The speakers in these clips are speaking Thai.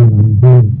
Amén.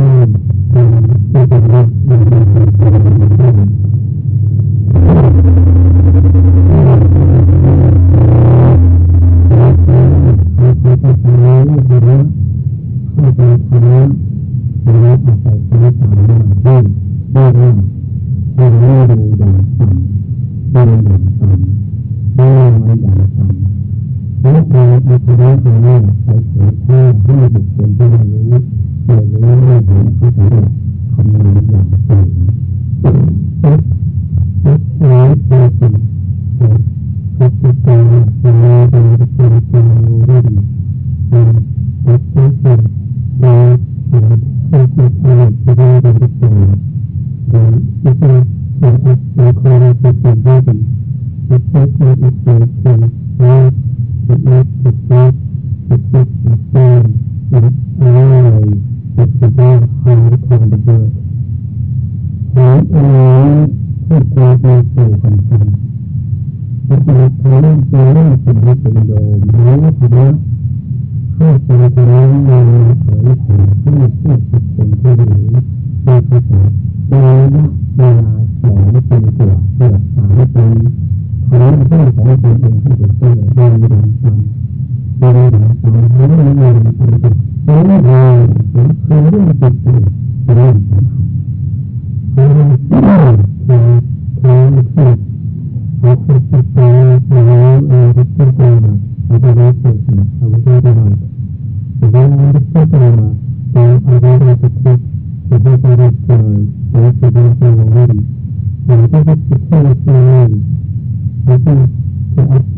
Mm-hmm.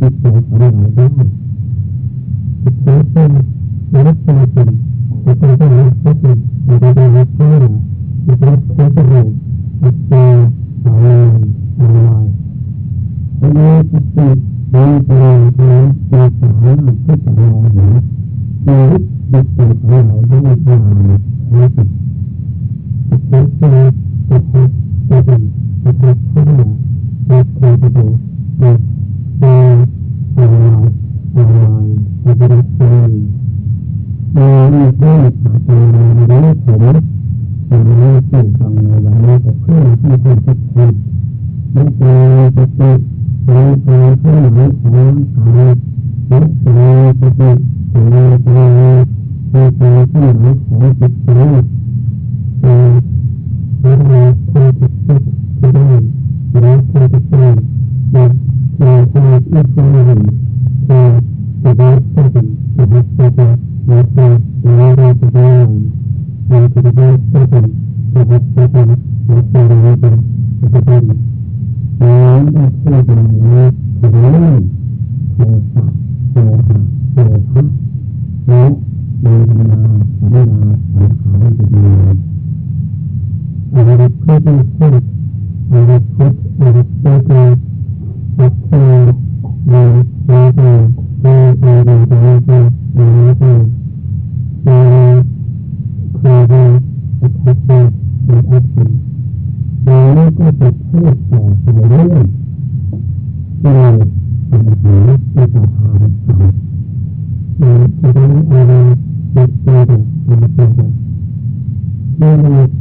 จิตใจของเราได้จิตใจเป็นรักเป็นจิตจิตใจเป็นรักเป็นจิตใจเป็นรักเป็นจิตใจเป็นเป็นจิตใจสายสายอันนี้จิตใจเป็นเป็นเป็นจิตสายจิตสายหนึ่งชีวิตจิตใจของเราได้ผ่านรู้สึกจิตใจเป็นจิตใจเป็นจิตใจเข้ามาจิตใจเป็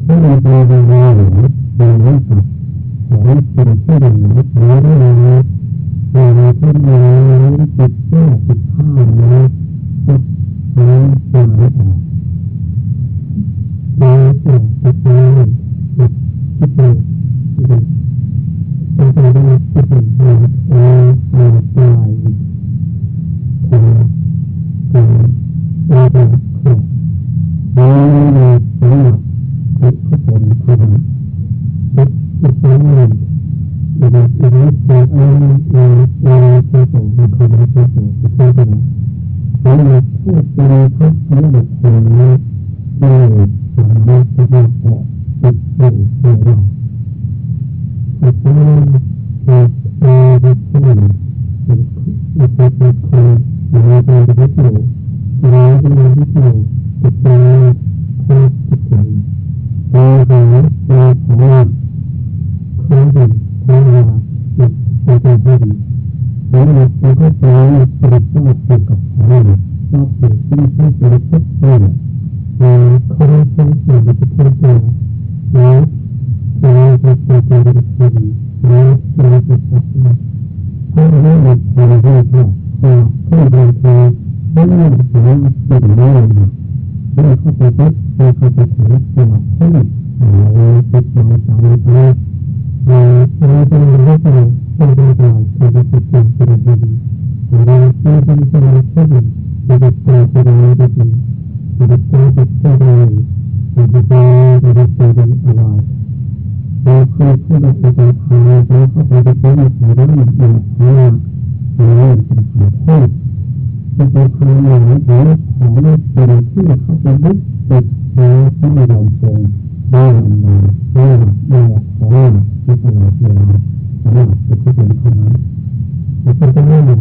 พระราชาดีมาหรือดีวิสุทธิ์หรืเป็นผู้ดีหรือดีนี้เราเป็นเราจิตแก้จิตข้ามนี้จิตนี้เป็นไม่ออกเราเป็นจิตนี้ะเป็นคนวามหมายของของสิ่งที่เขาเป็นยึดตรดมาต้องยอมทรงได้ลำบากได้ได้ขอที่ตลอดเวลาสำหรับผู้ที่เป็นคนนั้นแต่ก็จะไม่หมด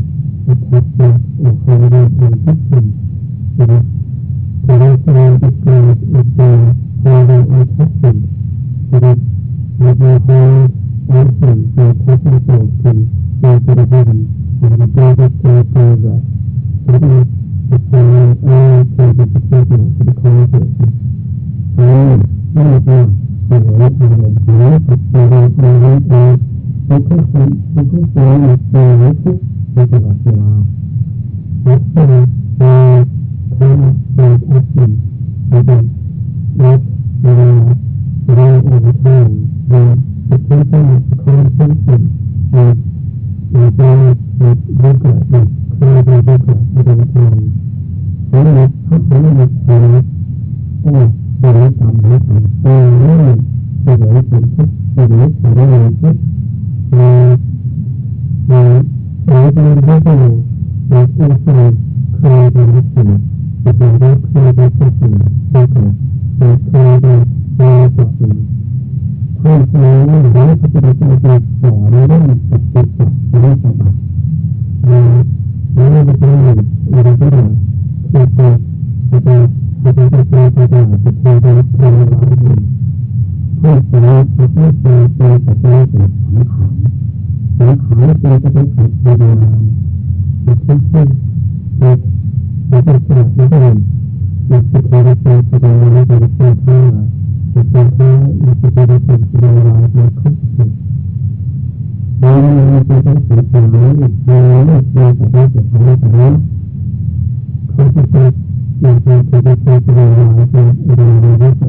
มีเ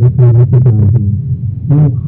วิธีวิจารณ์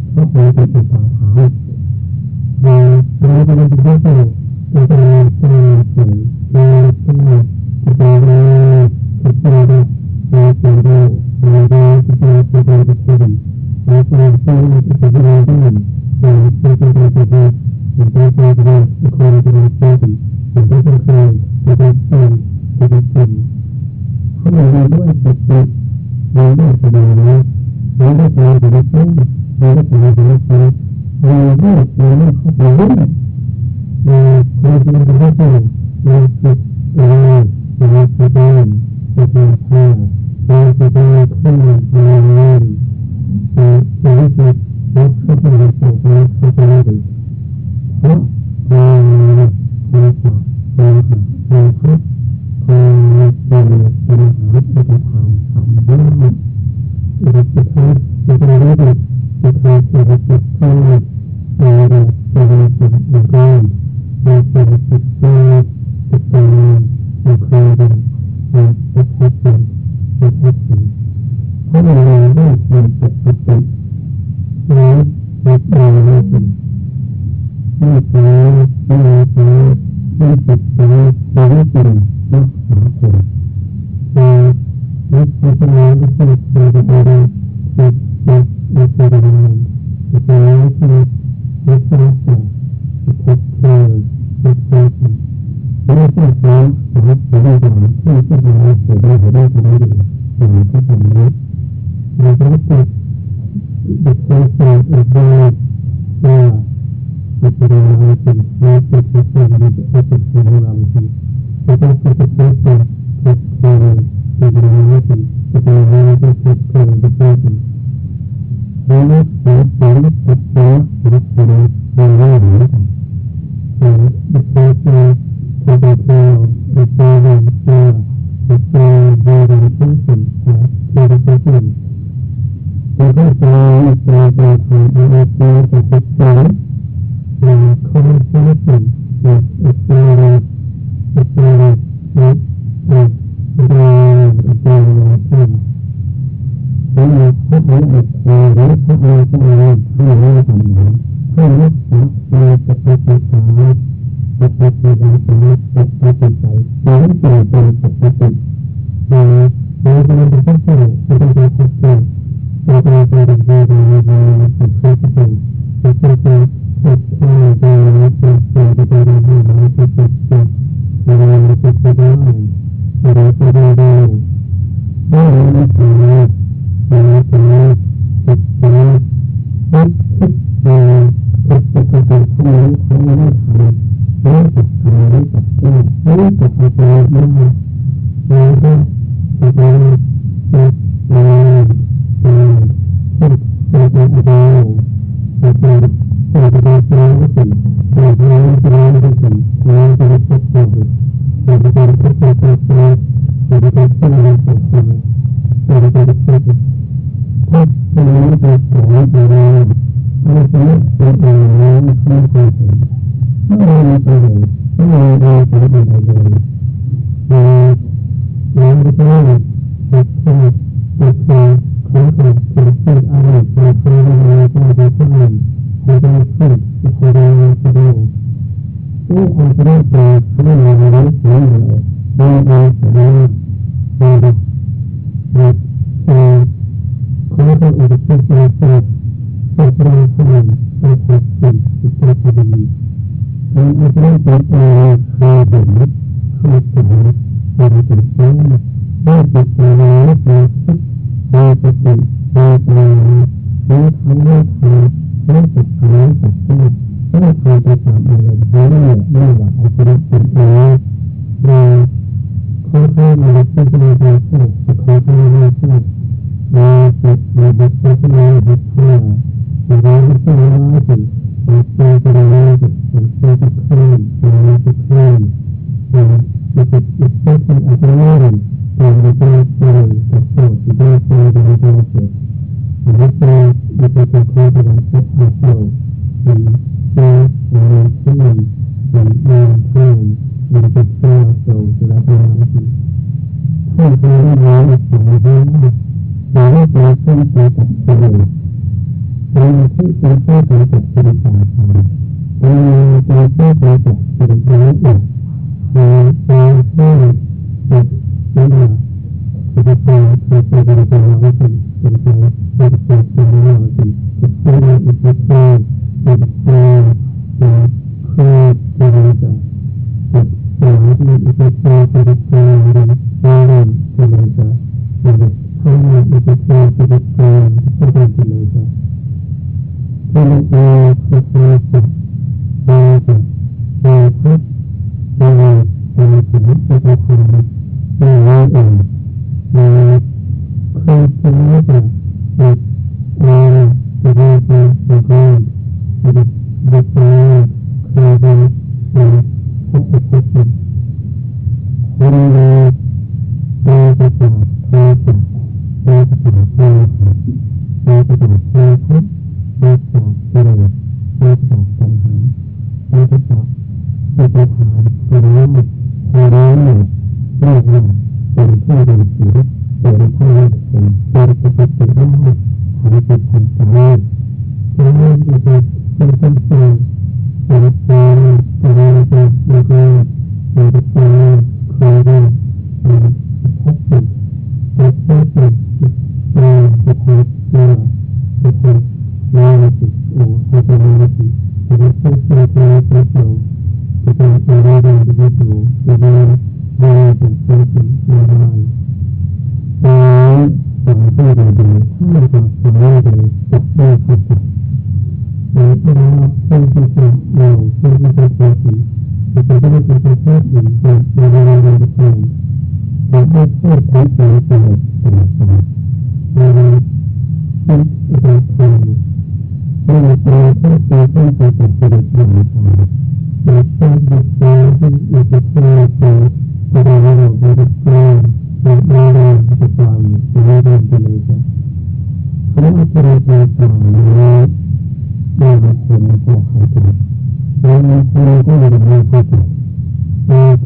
เป็นตัว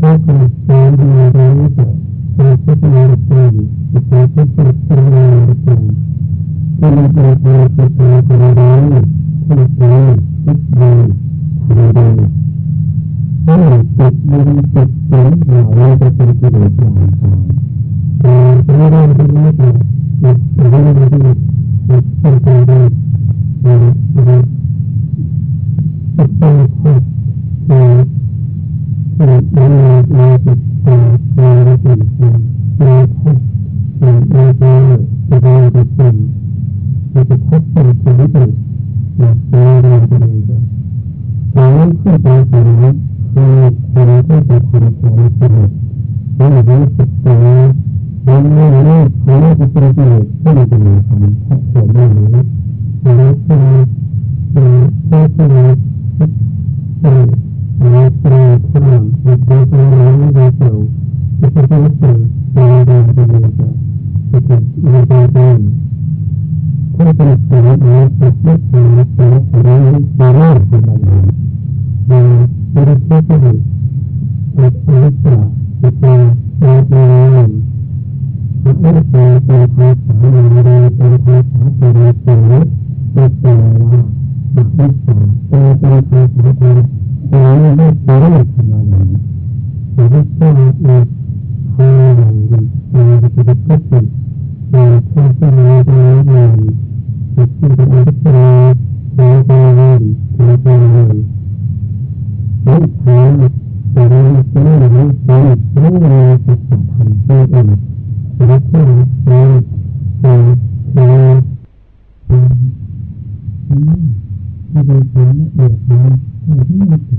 Thank you. ถึงเกิดมาที่ไม่เ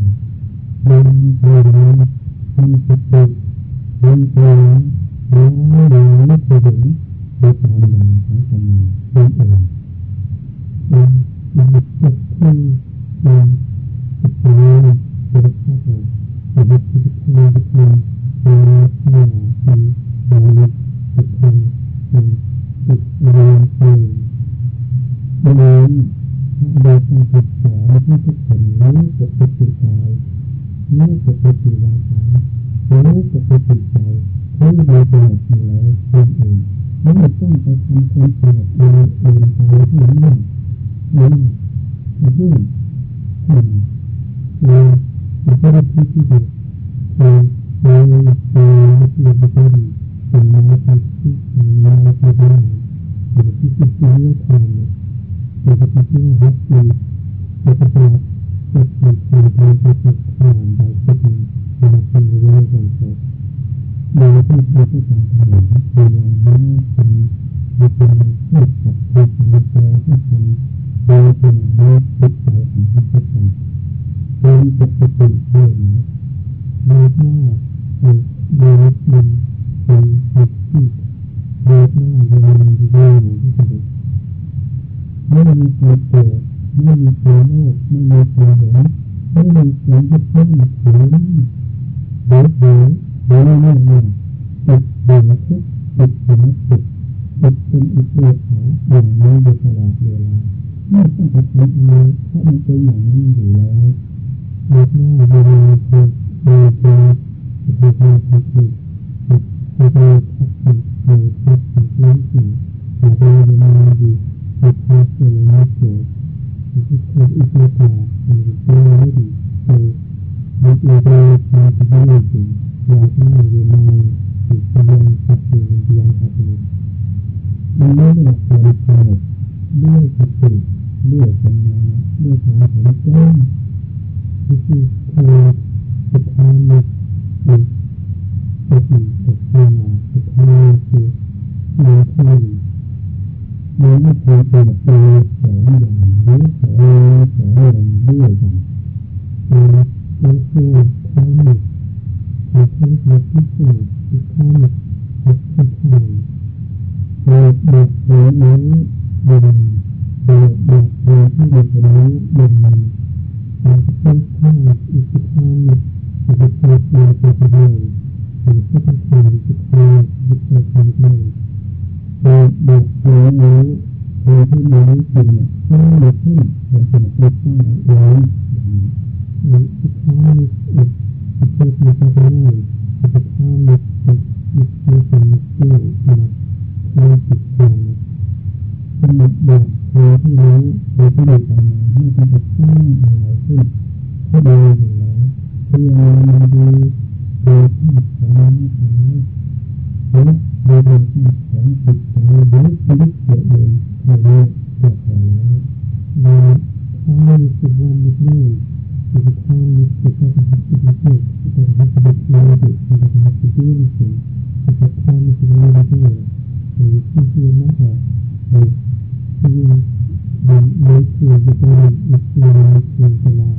มีชีวิตมีชีวิตมีชีวิต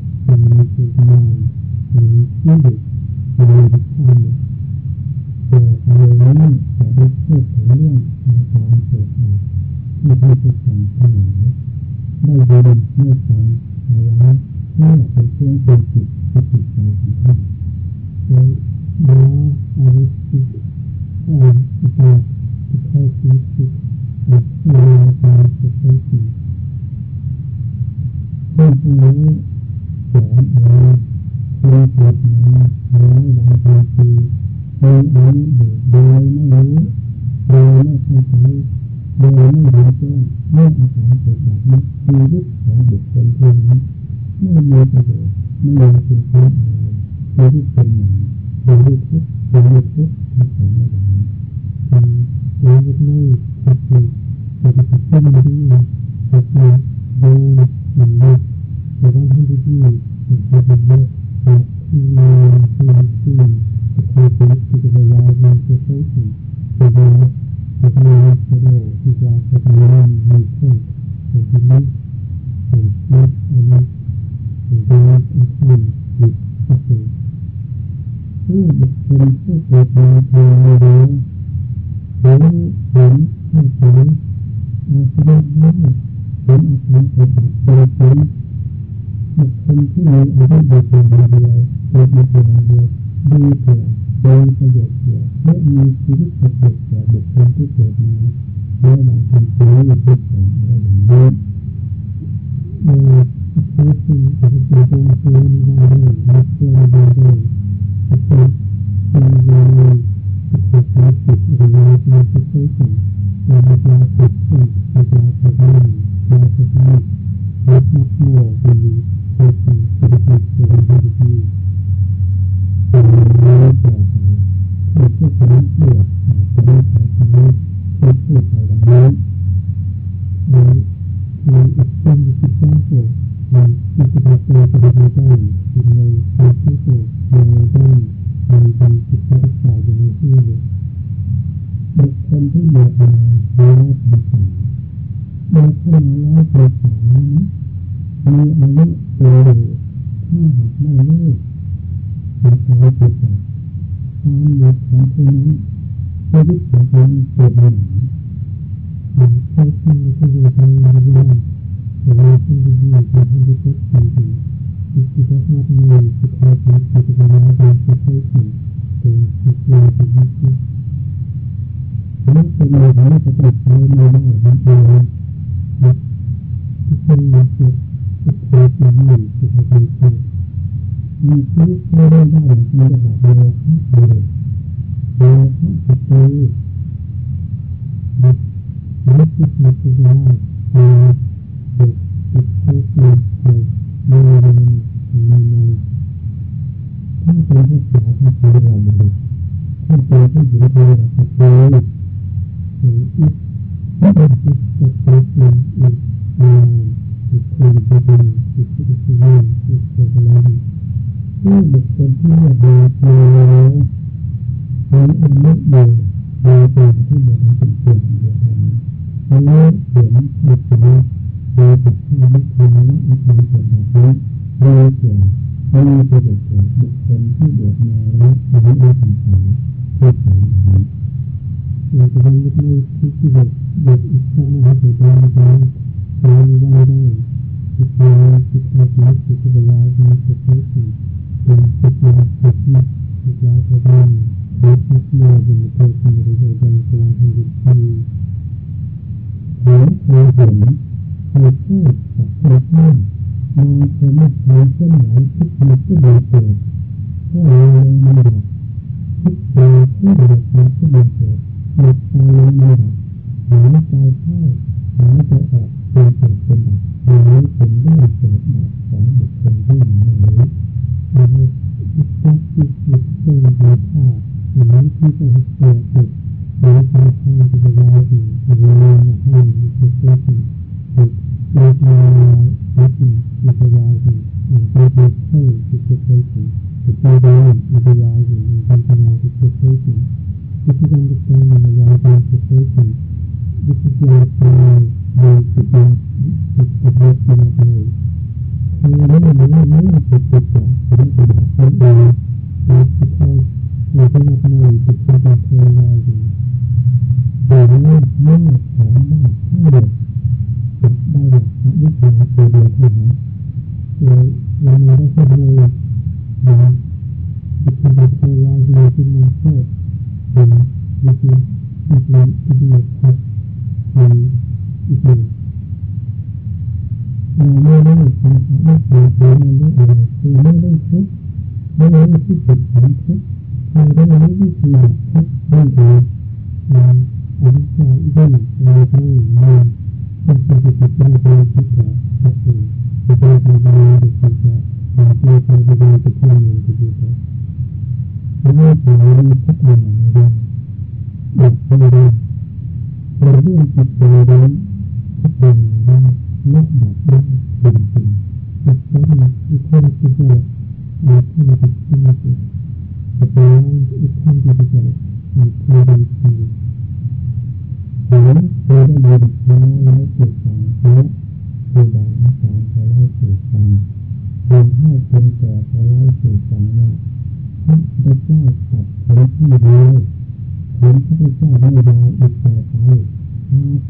นี้สอนเราในบทนี้ร้อยหลายปีมีอันอยู่ ผู้บุคคลที่เดินมาแล้วมีอันนี้อยู่ในตัวที่เดินเป็นเปลี่ยนเดียวกันเพราะว่าเห็นเหตุการณ์โดยจากที่ไม่เคยว่าอาการเกิดแบบนี้โดยเกิดไม่มีประโยชน์เกิดบุคคลที่เดินมาแล้วมีอันนี้เป็นสายที่สายนี้ like the one that knows teaches us that if someone has a bad account for เทุกนั่นเองอวิชชาอีกหนึ่งเราไม่ไม่เป็นสิ่งที่ติดในใจที่จะตัดสินที่จะทำอะไรที่จะทำให้ใครจะได้ที่ทำอย่างที่จะทำให้เราพัฒนาไม่ได้ดับ คนให้คนแก่เขาเล่าสู่ฟังว่าพระพุทธเจ้าตัดคนที่เดียวผมพระพุทธเจ้าไม่ได้อีกต่อไปข้า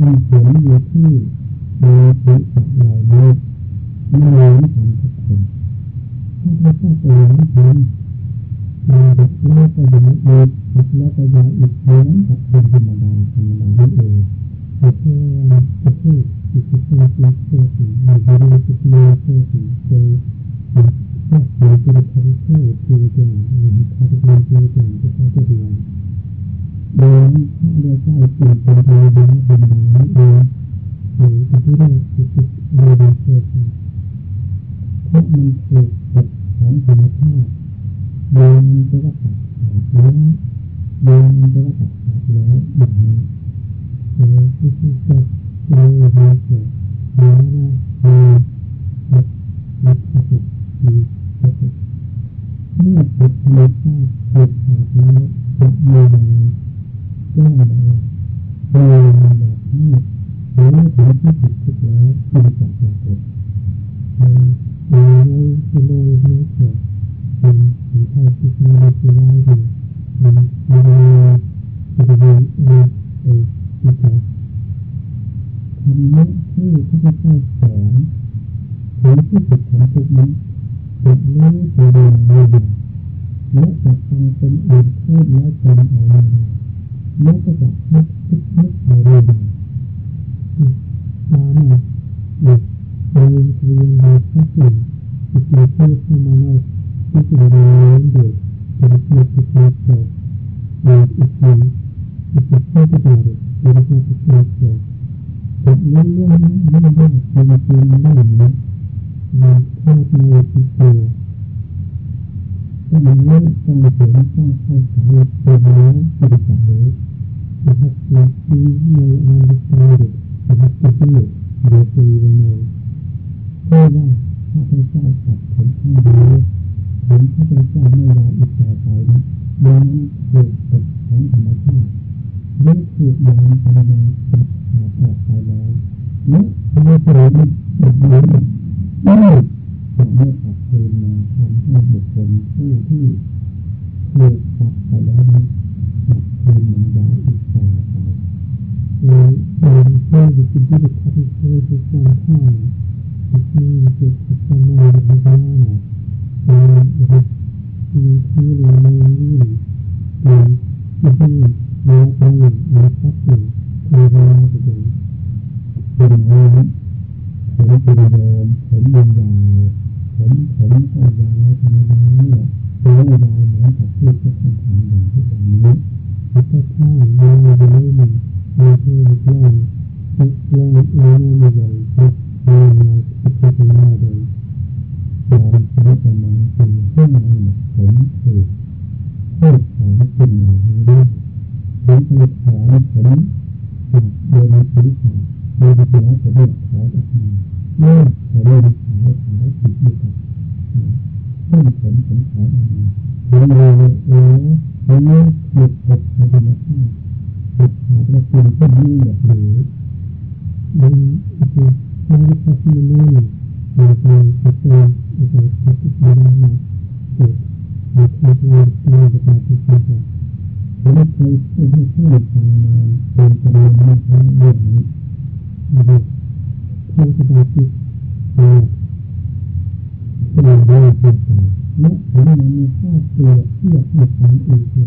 มันผลอยู่ที่มีศีรษะเหล่านี้ไม่เหมือนกันทุกคนถ้าพระเจ้าเป็นเหมือนกันมีเด็กแล้วก็ยังอีกเด็กแล้วก็ยังอีกเหมือนกับคนธรรมดาธรรมดานี่เองประเค ฟังคนอื่นพูดแล้วจำเอาไม่ได้และก็จะคิดคิดนึกเอาไม่ได้ตามม มันไม่ต้องเห็นต้องข้าใจเป็นแล้วที่จะรู้ You have to see, know, and understand it. You have to do it. Therefore you will know. เพราะว่าข้าพเจ้าตัดผมทั้งเดียวผมข้าพเจ้าไม่ยาอีกต่อไปนั้นดังนั้นถูกกฎของธรรมชาติเมื่อถูกยานปัญญาตัดขาดออกไปแล้วและพระพุทธเจ้าแบบนี้ไม่จะไม่กลับคืนมาทำให้บุคคลผู้ที่ so we could do the cutting just one time. Which means that for someone that has honor, and it is being clearly and knowing really, then the being เที่นี่มีควารณามชัดเจนอาศัยพัฒนาได้มาเกิดที่ความรู้มีปราะกาเราที่สำคัญผมเคยพูดให้ท่านฟังมาเป็นจำนวนมากแล้วเราเราจะไปที่องนี้นะครับท่านสมาธิราเป็นเรื่องที่สำคัญและผมยังมีข้อเราจะไปรียบเทียบให้ฟังอีก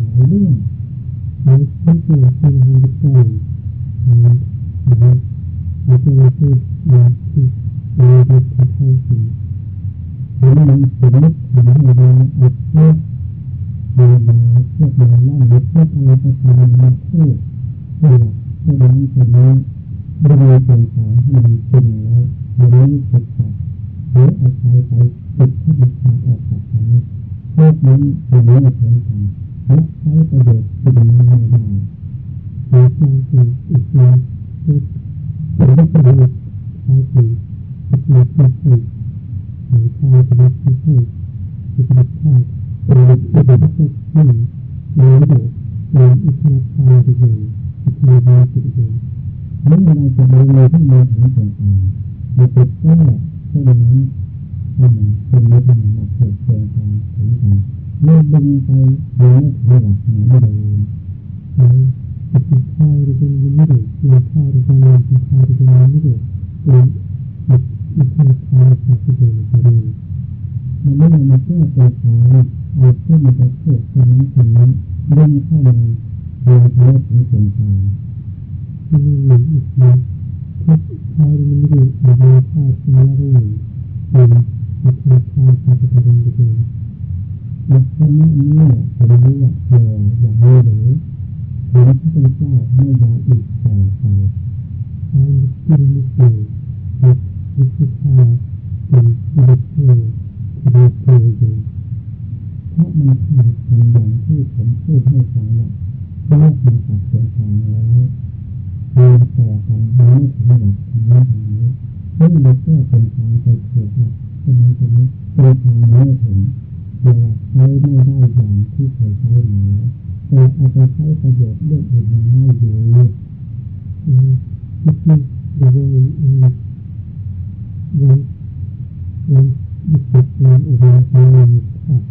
ทิ้งหรือไม่ใช้กันและใช้ประโยชน์ที่ดีไม่ได้หรือการคืออีกคือคือผลประโยชน์ใช้คืออีกคือคือหรือใช้ประโยชน์ที่ให้ที่ประโยชน์ที่ประโยชน์ที่ประโยชน์ที่ให้หรือเด็กหรืออีกคือใช้ประโยชน์อีกคือประโยชน์ที่ประโยชน์เมื่อเราจะดูในที่มือของตัวเองมันเป็น ไม่ดึงไปหรือไม่ถอยหลังไม่เดินนะจะกินข้าวหรือจะไม่ได้กินข้าวหรือจะนอนกินข้าวหรือจะนอนไม่ได้หรือมีข้าวข้าวข้าวที่เดินไปเรื่อยมันไม่ได้มาแก้ตัวเขาเอาเพื่อมันจะเกิดคนนั้นคนนั้นเรื่องเข้ามาเรียนรู้ถึงเป็นเขาที่นี่อีกนะทุกข้าวมันไม่ได้มีข้าวที่ไม่ได้เป็นมีข้าวข้าวที่เดินไปเรื่อย ลักษณะนี้ผมรู้ว่าพออย่างนี้หรือเห็นพระพุทธเจ้าไม่ยาอีกต่อไป I understood in this way that this is how the Buddha to be still again. เพราะมันขาดกันอย่างที่ผมพูดให้ฟังว่าเลิกมาจากตัวทางแล้วเรียนต่อกันไม่ถึงหลักทางนี้ทางนี้ไม่เลยแก้เป็นทางไปถูกหลักตรงนั้นตรงนี้เป็นทาง ไม่ได้อย่างที่เคยใช้มาแล้วแต่เอาไปใช้ประโยชน์เรื่องอื่นยังได้อยู่ And this is the way in which once, once the suffering of our mind is cut,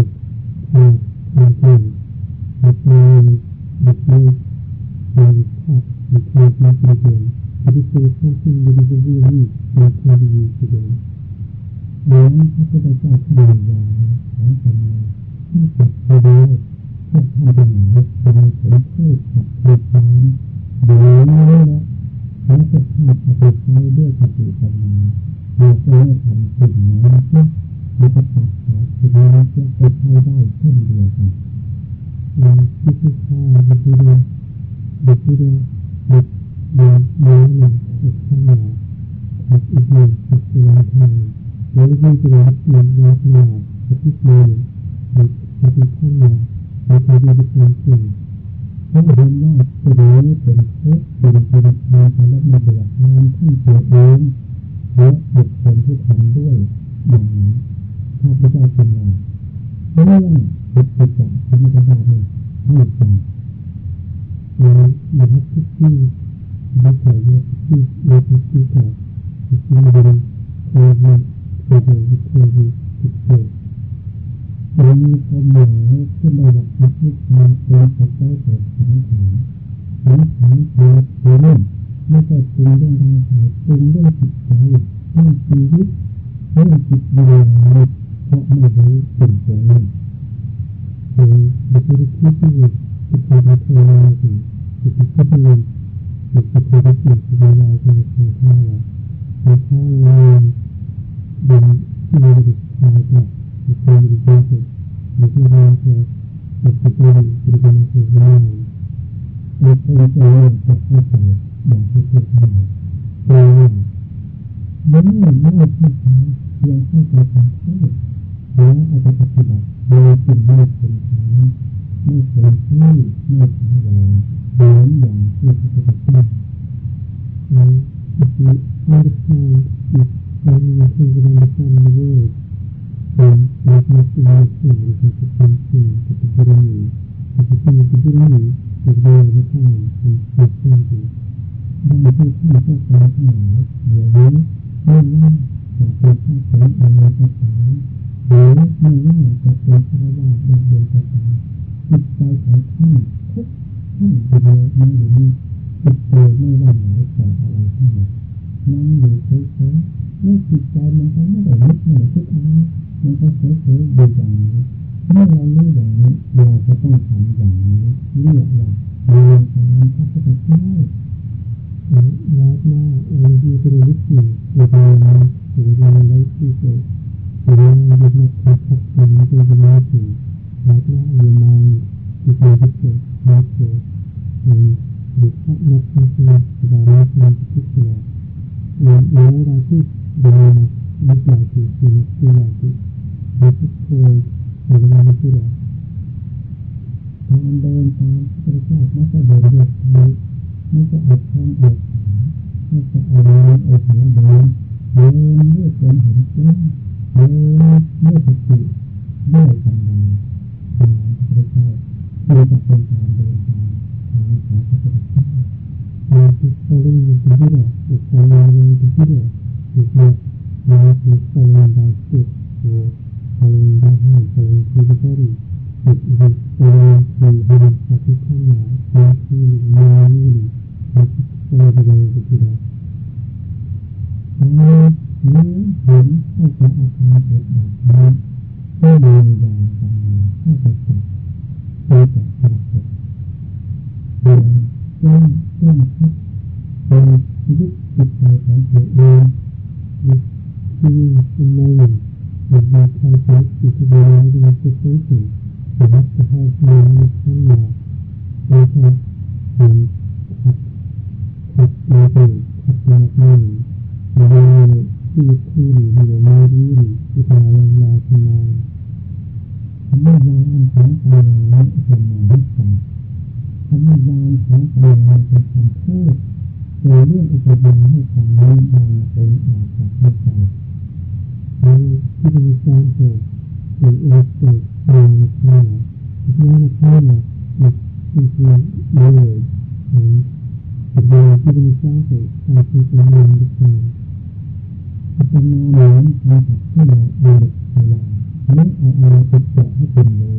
it can't continue. As long as the place when it's cut, we can't use it again. But if there is something that is of real use, then it can be used again. เหมือนพระพุทธเจ้าที่มียาของสมาที่ตัดไปแล้วพวกท่านทั้งหลายฟังผมพูดขับพูดตามดูแล้วนะแล้วพวกท่านเอาไปใช้ ด้วยสติปัญญาเราจะไม่ทำสิ่งนั้นเพื่งมันจะตัดขาดเสิ่งนี้จะไปใช้ได้เช่นเดียวกันเราคิดที่ข้าวคิดที่เดียวเด็กที่เดียวเด็กเดียวเดียวหนึ่งเด็กข้าวหนึ่ขับอีกหนึ่งขับอีกหนึ่งทางแร้วยิ่งจะเรียนเรียนรักนึ่ขับอีกหนึ่งเด็กขับอีกข้าวหนึ่งเราไปดูดีกันจริงเราเห็นว่าสิ่งนี้เป็นเท็จ ทั้งตัวเองและบุคคลที่ทำด้วยอย่างนั้นถ้าพเจ้าเป็นว่าเรื่องบุคคลจักที่มีกระดาษนี่ให้ฟัง And you have to see better, you have to see what is better. If somebody tells เกิดรงเรื่องการขายจริงเรื่องจิตใจเรื่องชีวิตเรื่องจิตวิญญาณเพราะไม่รู้สิ่งตรงนี้คือบุคลิกที่ที่จิตใจที่เทวาถึงจิตที่ที่เรียนจิตที่ที่เรียนจิตวิญญาณที่มีค่ามีค่าเรียนดินที่มีจิตใจเนี่ยมีความดีใจมีความรักมีความดีมีความรักมีความรักมีความรักใจอย่างที่พูดมา So yeah, มัน ไม่ไม่เข้าใจเพียงเข้าใจคำพูดแล้วเอาไปปฏิบัติโดยสิ่ไม่เป็นทางไม่เป็นที่ไม่ถาวรเหมือนอย่างที่พระพุทธเจ้า and if you understand it only in terms of understanding the word, then there's not the real thing, there's not the same thing that the Buddha knew. But the thing that the Buddha knew was there all the time and was changing. ดังที่ท่านพวกเราทั้งหลายเดี๋ยวนี้ ทำอย่างนี้เรียกว่ามีความพระพุทธเจ้าวัดหน้าองค์ที่เป็นวิธีอุปมาอุปมาไที่เกิดอุปมาบุญนักขัดขัดขันเป็นวิธีวัดหน้าอุปมาที่เป็นวิธีวัดเกิดในบุคคลนักขัดขันสบายนักขัดขันเหมือนเราที่ดูนักวิจัยที่นักเรียน เดินด้วไม่ใช่อาแขนเอดขาไม่ใช่อาแรงเอาขาเดินเดินด้วยความเห็นแจ้งเดิน ปัญญาเหมือนคำศัพท์ที่เราเอาเด็กพยานไม่เอาอะไรไปเจาะให้เป็นรู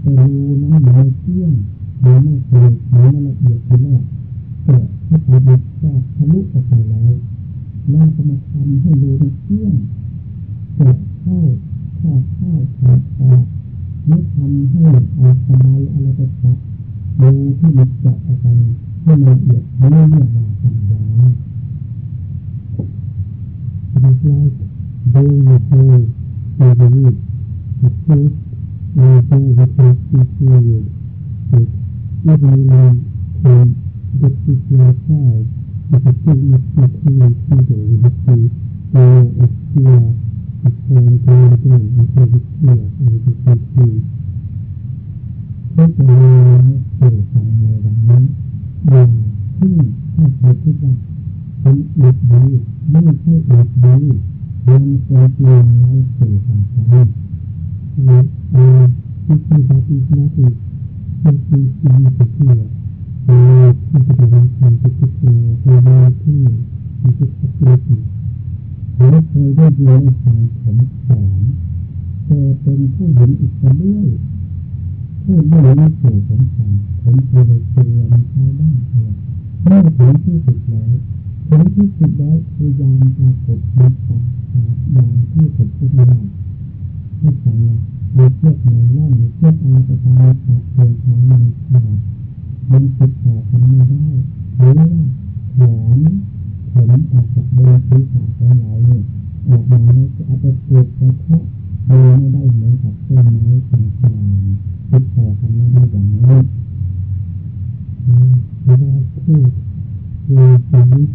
แต่รูนั้นมันเที่ยงมันไม่เคยมันไม่ละเอียดที่แรกเจาะให้ไปดึกก็ทะลุออกไปแล้วแล้วก็มาทำให้รูมันเที่ยงเกิดเข้าข้าเข้าขาดออกไม่ทำให้เอาสบายอะไรไปจับดูที่มันเจาะออกไปให้มันละเอียดไม่เรียกว่าปัญญา It is like doing a hole for the wood. At first, the hole will take two period, but evenly can get this outside, but it still must be clearly treated with the sea, or a sphere before again and again until it's clear and you can see through. พิจารณาสู่ฟังในวันนี้อย่างที่ถ้าใครคิดว่าเป็นอีกดีไม่ใช่อีกดียังคงเปลี่ยนในสู่ฟังฟัง And uh, thinking that is not a simply significant or consideration particular or one opinion is a speculation ผมเคยได้ยินฟังผมสอนแต่เป็นผู้หญิงอีกคนด้วยพูดเรื่องนี้สู่ผมฟังผมเคยได้เตือนชาวบ้านเพื่อเมื่อถึงที่สุดแล้วถึงที่สุดแล้วคือยามปรากฏมีสัตว์อย่างที่ผมพูดไม่ได้ให้ฟังว่า มีเชือกไหนล่อนมีเชือกอะไรก็ตาขาดเพียงทางมันขาดมันติดต่อกันไม่ได้หรือว่าถอนผมออกจากบนศีรษะของเราเนี่ยออกมาแล้วจะเอาไปปลูกไปเพาะดูไม่ได้เหมือนกับต้นไม้ต่างๆติดต่อกันไม่ได้อย่างนั้นเวลาพูดเราจะนึก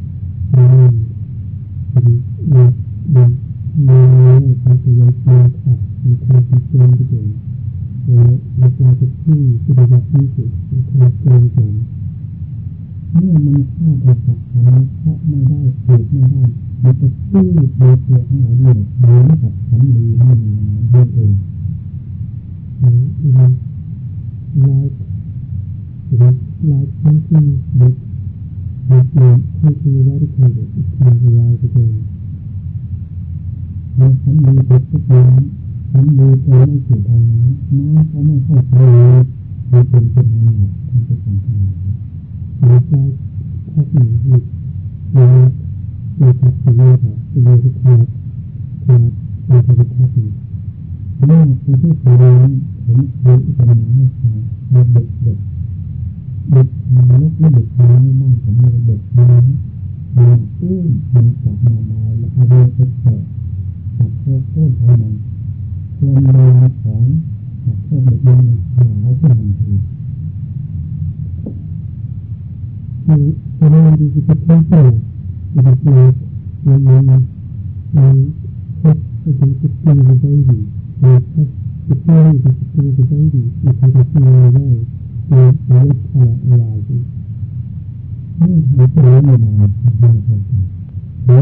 มันหรือเราเราเรา เราจะยังคงขัดมีความเป็นเดิมเดิมเราเระที่ที่เราที่สุดมีความเป็นเดิมเมื่อมันข้าออกจากเขาเพราะไม่ได้ปลูกไม่ได้มันจะตื้อโดยตัวของเราเนี่ยเหมือนกับสำลีไม่มีน้ำนั่นเองมันมัน like it is like something that has been totally eradicated it can arise again พอสำลีไปทุกน้ำสำลีไปไม่สู่ทางน้ำน้ำก็ไม่เข้าไปเลยมันเป็นเป็นมันหมดทั้งที่สองทาง and it's like talking with not like up the water, the water cannot cannot enter the coffee. เมื่อเป็นที่สอนผมเคยอุปมาให้ฟังว่าเด็กเด็กเด็กทารกและเด็กน้อยบ้านผมมีเด็ก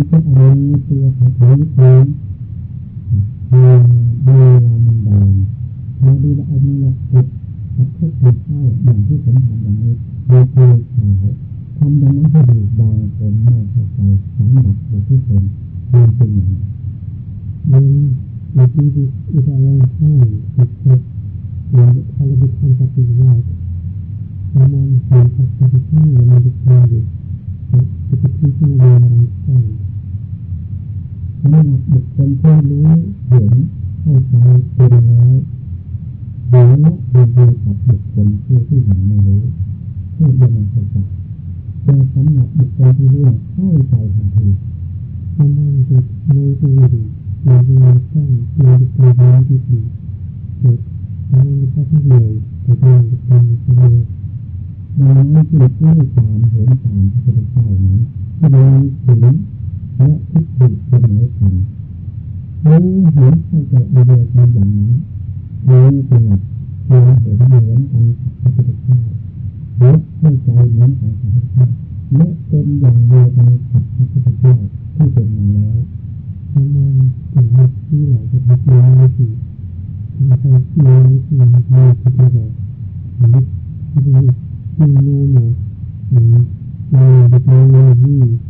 หรือจะเอาตัวของเขาเองเวลาเวลามันแดงพอดีเราเอามือเรากดกับทุกคนเข้าอย่างที่ผมทำอย่างนี้ดยตัวขาวทำอย่างนั้นให้ดูบางคนไม่เข้าใจสำหรับทุกคนมันเป็นอย่างนั้น When we do this with our own hand, because when the color becomes up as white, someone who has got a hand will understand it. But the ที่รู้เห็นให้าใจเป็นแล้วหรือดูดูกับบุคคลผู้ที่ยังไม่รู้ผู้ยังไม่เข้าใจแต่สำหรับบุคคลที่รู้เข้าใจทันทีไม่ดูไม่ดูดีไม่ดีใช่ไม่ดูไม่ดูดีดีเด็กไม่ดูก็ที่เลยแต่ดูดูดูเลยดังนั้นจิตที่ตามเห็นตามพระพุทธเจ้านั้นที่เรียนถึงและคิดถึงเสมอกัน รู้เห็นเข้าใจในเดียวกันอย่างนั้นรู้จริงรู้เห็นเหมือนกันพระพุทธเจ้ารู้เข้าใจเหมือนกันพระพุทธเจ้าและเป็นอย่างเดียวกันกับพระพุทธเจ้าที่เป็นมาแล้วทำไมถึงมีที่เรายประเทศมีวิธีมีใครมีวิธีมีคิดอะไรมีมีมีมีมีมีมี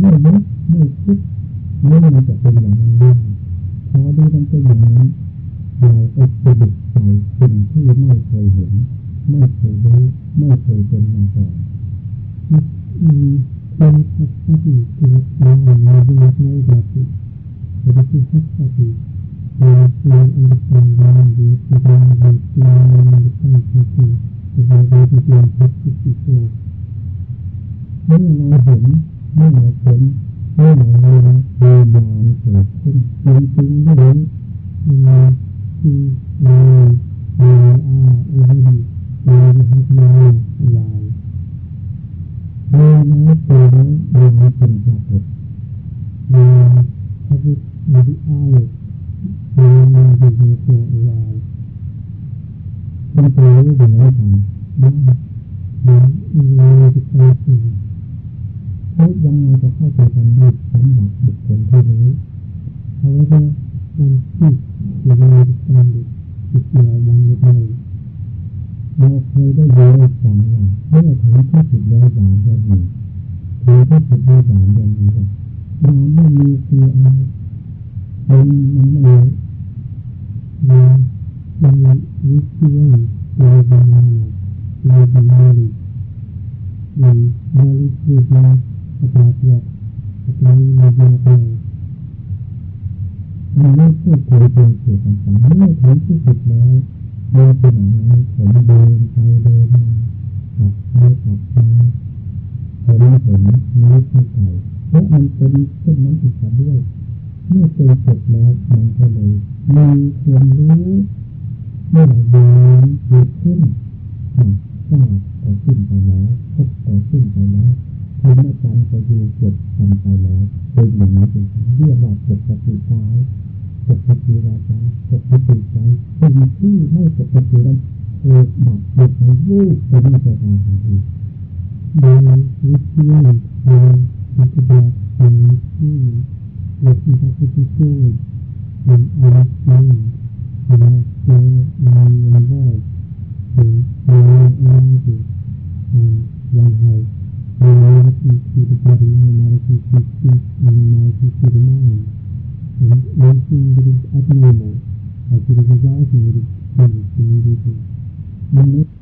ไม่นึกไม่คิดไม่มันจะเป็นอย่างนั้นได้พอได้ตั้งแต่อย่างนั้นเราอดไปดึกใส่สิ่งที่ไม่เคยเห็น ไม่เคยรู้ไม่เคยเป็นมาก่อนอืมเป็นทัศนคติที่เราไม่รู้ไม่ได้ที่เราที่ทัศนคติ Yes, we understand mind, yes, we don't understand mind, understand thinking, the vibration of the unconscious before. เมื่อเราเห็นเมื่อเรา รู้แล้วมีญาณเกิดขึ้นจริงๆด้วย And we see where we are already, we already have knowledge arise. มีน้ำเป็นแล้วมีน้ำเป็นปรากฏ We have it in the eyes, we knowledge is therefore arise. มันเป็นรู้เป็นรู้กันได้ คือเอามันมันไม่มันมันวิเชียนโดยบรรยายโดยบรรยายมันบริสุทธิ์ในปฏิบัติปฏิบัติในเรื่องไปมันไม่พูดถึงเป็นสุดของผมเมื่อถึงที่สุดแล้วเมื่อเป็นอย่างนั้นผมเดินไปเดินมาขับไปขับมาผมเห็นรู้เข้าใจและ มันเป็นเช่นนั้นอีกด้วย เมื่อเป็นเสร็จแล้วมันก็เลยมีความรู้เมื่อไหร่เดินเกิดขึ้นมันทราบก็ขึ้นไปแล้วพบก็ขึ้นไปแล้วธรรมจันทร์ก็อยู่จบกันไปแล้วเป็นอย่างนั้นเองเรียกว่าปกติกายปกติวาจาปกติใจสิ่งที่ไม่ปกตินั้นถูกดับหยุดไปวูบไปไม่ไัปฏิบัติทำที่หลักที่พระพุทธเจ้าทำเอาไว้นะเจอมีวันแรกถึงมีวันแรกถึงวันไหนมีวันที่ที่จะไปถึงมีวันที่ที่ที่มีวันที่ที่จะมาถึงวันที่ที่จะอัดเนื้อมาอาจจะจะย้ายไปหรือไปที่นี่ด้วยมันไม่